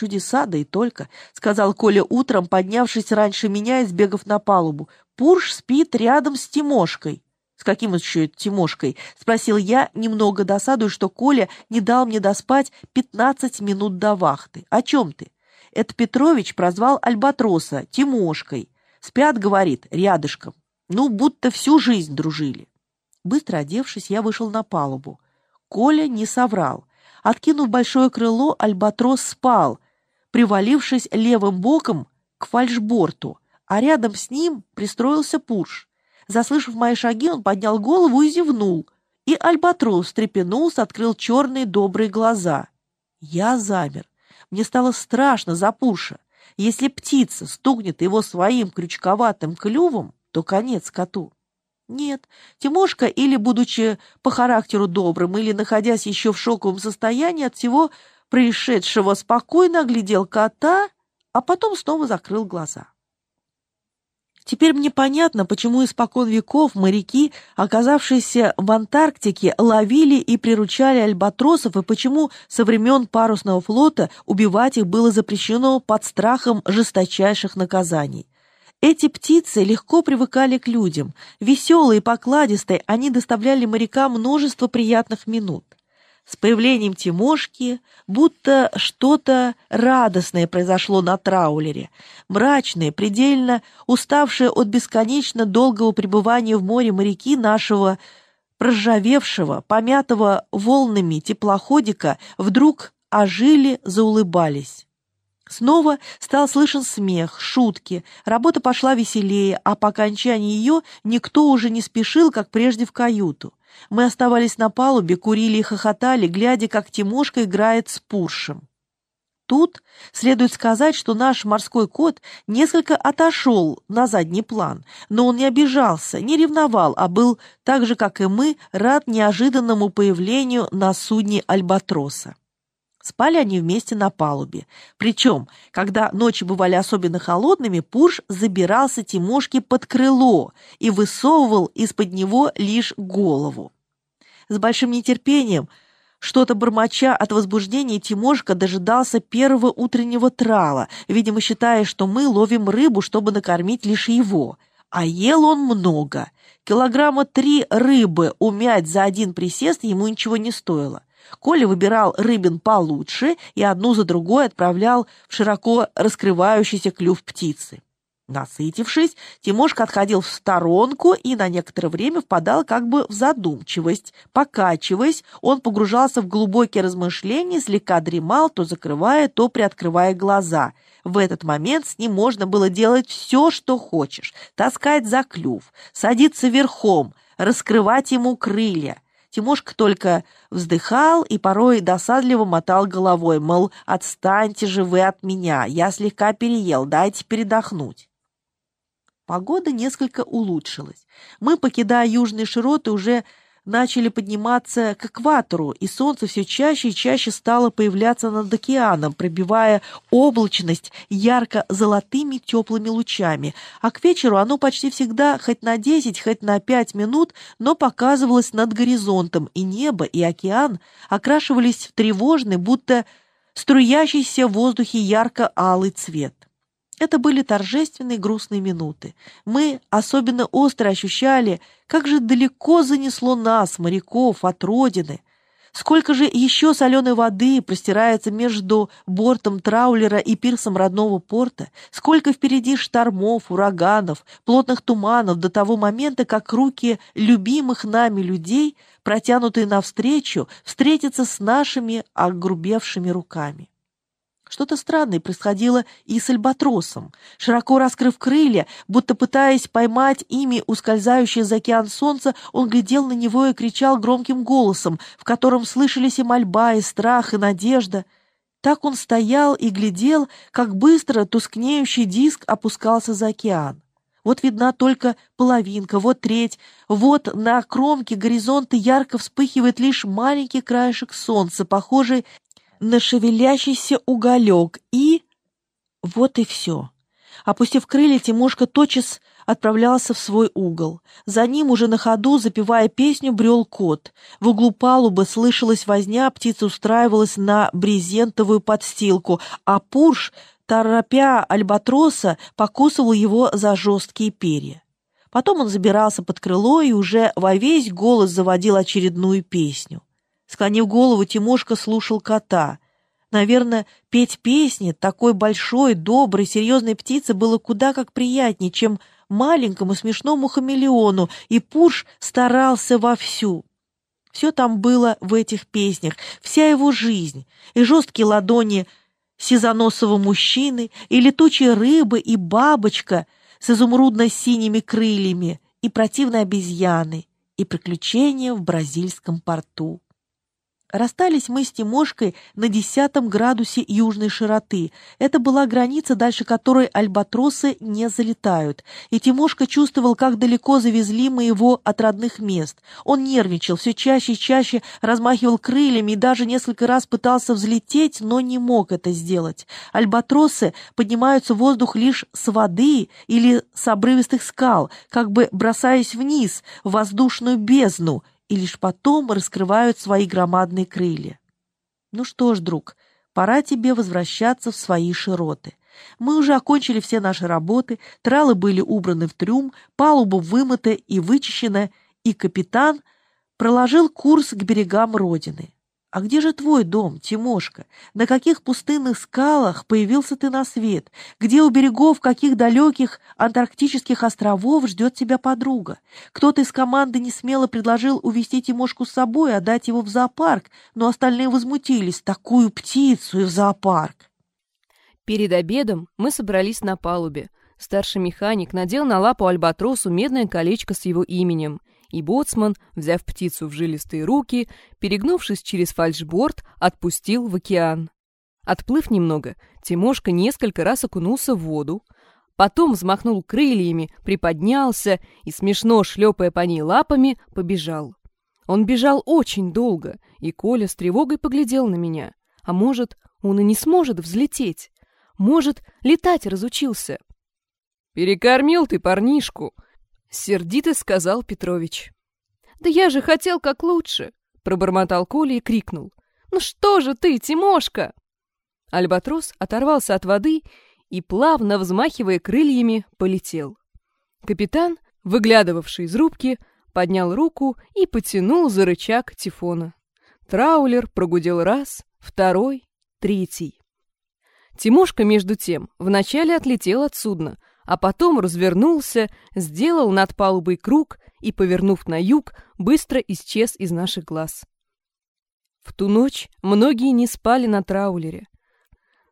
чудеса, да и только», — сказал Коля утром, поднявшись раньше меня и сбегав на палубу. «Пурш спит рядом с Тимошкой». «С каким еще Тимошкой?» — спросил я, немного досадуя, что Коля не дал мне доспать пятнадцать минут до вахты. «О чем ты?» Это Петрович прозвал Альбатроса Тимошкой. Спят, говорит, рядышком. Ну, будто всю жизнь дружили. Быстро одевшись, я вышел на палубу. Коля не соврал. Откинув большое крыло, Альбатрос спал, привалившись левым боком к фальшборту, а рядом с ним пристроился Пурш. Заслышав мои шаги, он поднял голову и зевнул. И Альбатрос встрепенулся, открыл черные добрые глаза. Я замер. Мне стало страшно за Пуша. Если птица стукнет его своим крючковатым клювом, то конец коту. Нет, Тимошка или, будучи по характеру добрым, или находясь еще в шоковом состоянии от всего происшедшего, спокойно оглядел кота, а потом снова закрыл глаза. Теперь мне понятно, почему испокон веков моряки, оказавшиеся в Антарктике, ловили и приручали альбатросов, и почему со времен парусного флота убивать их было запрещено под страхом жесточайших наказаний. Эти птицы легко привыкали к людям. Веселые и покладистые, они доставляли морякам множество приятных минут. С появлением Тимошки будто что-то радостное произошло на траулере. Мрачные, предельно уставшие от бесконечно долгого пребывания в море моряки нашего проржавевшего, помятого волнами теплоходика вдруг ожили, заулыбались. Снова стал слышен смех, шутки, работа пошла веселее, а по окончании ее никто уже не спешил, как прежде, в каюту. Мы оставались на палубе, курили и хохотали, глядя, как Тимошка играет с Пуршем. Тут следует сказать, что наш морской кот несколько отошел на задний план, но он не обижался, не ревновал, а был, так же, как и мы, рад неожиданному появлению на судне Альбатроса. Спали они вместе на палубе. Причем, когда ночи бывали особенно холодными, Пурш забирался Тимошке под крыло и высовывал из-под него лишь голову. С большим нетерпением, что-то бормоча от возбуждения, Тимошка дожидался первого утреннего трала, видимо, считая, что мы ловим рыбу, чтобы накормить лишь его. А ел он много. Килограмма три рыбы умять за один присест ему ничего не стоило. Коля выбирал рыбин получше и одну за другой отправлял в широко раскрывающийся клюв птицы. Насытившись, Тимошка отходил в сторонку и на некоторое время впадал как бы в задумчивость. Покачиваясь, он погружался в глубокие размышления, слегка дремал, то закрывая, то приоткрывая глаза. В этот момент с ним можно было делать все, что хочешь. Таскать за клюв, садиться верхом, раскрывать ему крылья. Тимошка только вздыхал и порой досадливо мотал головой, мол, отстаньте же вы от меня, я слегка переел, дайте передохнуть. Погода несколько улучшилась. Мы, покидая южные широты, уже начали подниматься к экватору, и солнце все чаще и чаще стало появляться над океаном, пробивая облачность ярко-золотыми теплыми лучами, а к вечеру оно почти всегда хоть на 10, хоть на 5 минут, но показывалось над горизонтом, и небо, и океан окрашивались в тревожный, будто струящийся в воздухе ярко-алый цвет. Это были торжественные грустные минуты. Мы особенно остро ощущали, как же далеко занесло нас, моряков, от родины. Сколько же еще соленой воды простирается между бортом траулера и пирсом родного порта? Сколько впереди штормов, ураганов, плотных туманов до того момента, как руки любимых нами людей, протянутые навстречу, встретятся с нашими огрубевшими руками. Что-то странное происходило и с альбатросом. Широко раскрыв крылья, будто пытаясь поймать ими ускользающее за океан солнца, он глядел на него и кричал громким голосом, в котором слышались и мольба, и страх, и надежда. Так он стоял и глядел, как быстро тускнеющий диск опускался за океан. Вот видна только половинка, вот треть, вот на кромке горизонта ярко вспыхивает лишь маленький краешек солнца, похожий на шевелящийся уголек и... Вот и все. Опустив крылья, Тимошка тотчас отправлялся в свой угол. За ним уже на ходу, запевая песню, брел кот. В углу палубы слышалась возня, птица устраивалась на брезентовую подстилку, а Пурш, торопя альбатроса, покусывал его за жесткие перья. Потом он забирался под крыло и уже во весь голос заводил очередную песню. Склонив голову, Тимошка слушал кота — Наверное, петь песни такой большой, доброй, серьезной птице было куда как приятнее, чем маленькому смешному хамелеону, и Пурш старался вовсю. Все там было в этих песнях, вся его жизнь, и жесткие ладони сизоносого мужчины, и летучие рыбы, и бабочка с изумрудно-синими крыльями, и противной обезьяны, и приключения в бразильском порту. Расстались мы с Тимошкой на десятом градусе южной широты. Это была граница, дальше которой альбатросы не залетают. И Тимошка чувствовал, как далеко завезли мы его от родных мест. Он нервничал, все чаще и чаще размахивал крыльями и даже несколько раз пытался взлететь, но не мог это сделать. Альбатросы поднимаются в воздух лишь с воды или с обрывистых скал, как бы бросаясь вниз, в воздушную бездну, и лишь потом раскрывают свои громадные крылья. Ну что ж, друг, пора тебе возвращаться в свои широты. Мы уже окончили все наши работы, тралы были убраны в трюм, палуба вымыта и вычищена, и капитан проложил курс к берегам Родины. А где же твой дом, Тимошка? На каких пустынных скалах появился ты на свет? Где у берегов каких далеких антарктических островов ждет тебя подруга? Кто-то из команды не смело предложил увезти Тимошку с собой, отдать его в зоопарк, но остальные возмутились. Такую птицу и в зоопарк. Перед обедом мы собрались на палубе. Старший механик надел на лапу альбатросу медное колечко с его именем — и боцман, взяв птицу в жилистые руки, перегнувшись через фальшборд, отпустил в океан. Отплыв немного, Тимошка несколько раз окунулся в воду, потом взмахнул крыльями, приподнялся и, смешно шлепая по ней лапами, побежал. Он бежал очень долго, и Коля с тревогой поглядел на меня. А может, он и не сможет взлететь? Может, летать разучился? «Перекормил ты парнишку!» Сердито сказал Петрович. «Да я же хотел как лучше!» Пробормотал Коля и крикнул. «Ну что же ты, Тимошка?» Альбатрос оторвался от воды и, плавно взмахивая крыльями, полетел. Капитан, выглядывавший из рубки, поднял руку и потянул за рычаг тифона. Траулер прогудел раз, второй, третий. Тимошка, между тем, вначале отлетел от судна, а потом развернулся, сделал над палубой круг и, повернув на юг, быстро исчез из наших глаз. В ту ночь многие не спали на траулере.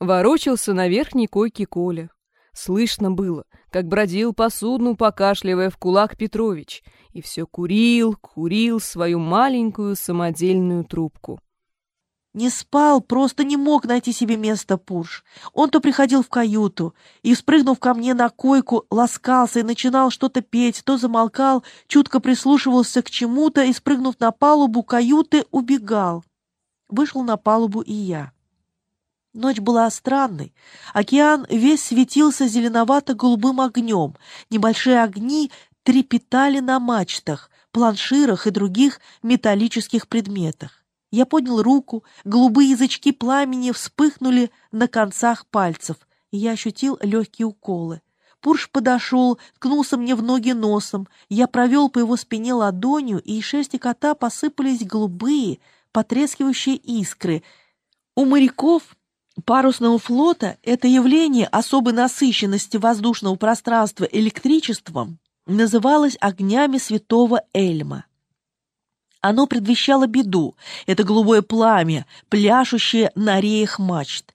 Ворочался на верхней койке Коля. Слышно было, как бродил по судну, покашливая в кулак Петрович, и все курил, курил свою маленькую самодельную трубку. Не спал, просто не мог найти себе места Пурш. Он то приходил в каюту и, спрыгнув ко мне на койку, ласкался и начинал что-то петь, то замолкал, чутко прислушивался к чему-то и, спрыгнув на палубу каюты, убегал. Вышел на палубу и я. Ночь была странной. Океан весь светился зеленовато-голубым огнем. Небольшие огни трепетали на мачтах, планширах и других металлических предметах. Я поднял руку, голубые язычки пламени вспыхнули на концах пальцев, и я ощутил легкие уколы. Пурш подошел, ткнулся мне в ноги носом. Я провел по его спине ладонью, и из шерсти кота посыпались голубые, потрескивающие искры. У моряков парусного флота это явление особой насыщенности воздушного пространства электричеством называлось огнями святого Эльма. Оно предвещало беду. Это голубое пламя, пляшущее на реях мачт.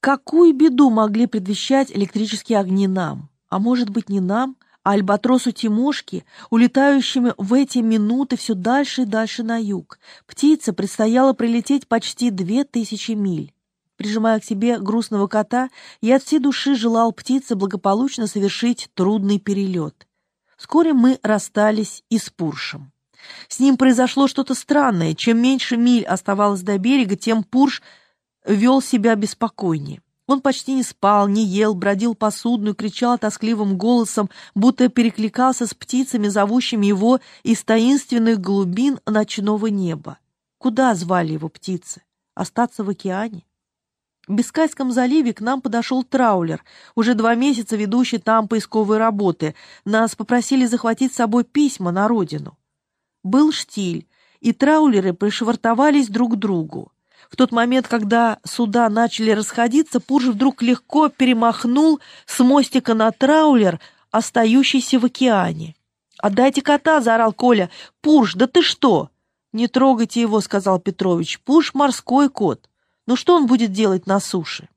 Какую беду могли предвещать электрические огни нам? А может быть, не нам, а альбатросу Тимошки, улетающими в эти минуты все дальше и дальше на юг. Птице предстояло прилететь почти две тысячи миль. Прижимая к себе грустного кота, я от всей души желал птице благополучно совершить трудный перелет. Вскоре мы расстались и с Пуршем. С ним произошло что-то странное. Чем меньше миль оставалось до берега, тем Пурш вел себя беспокойнее. Он почти не спал, не ел, бродил по судну и кричал тоскливым голосом, будто перекликался с птицами, зовущими его из таинственных глубин ночного неба. Куда звали его птицы? Остаться в океане? В Бискайском заливе к нам подошел траулер, уже два месяца ведущий там поисковые работы. Нас попросили захватить с собой письма на родину. Был штиль, и траулеры пришвартовались друг к другу. В тот момент, когда суда начали расходиться, Пурж вдруг легко перемахнул с мостика на траулер, остающийся в океане. «Отдайте кота!» — заорал Коля. «Пурж, да ты что?» «Не трогайте его», — сказал Петрович. «Пурж — морской кот. Ну что он будет делать на суше?»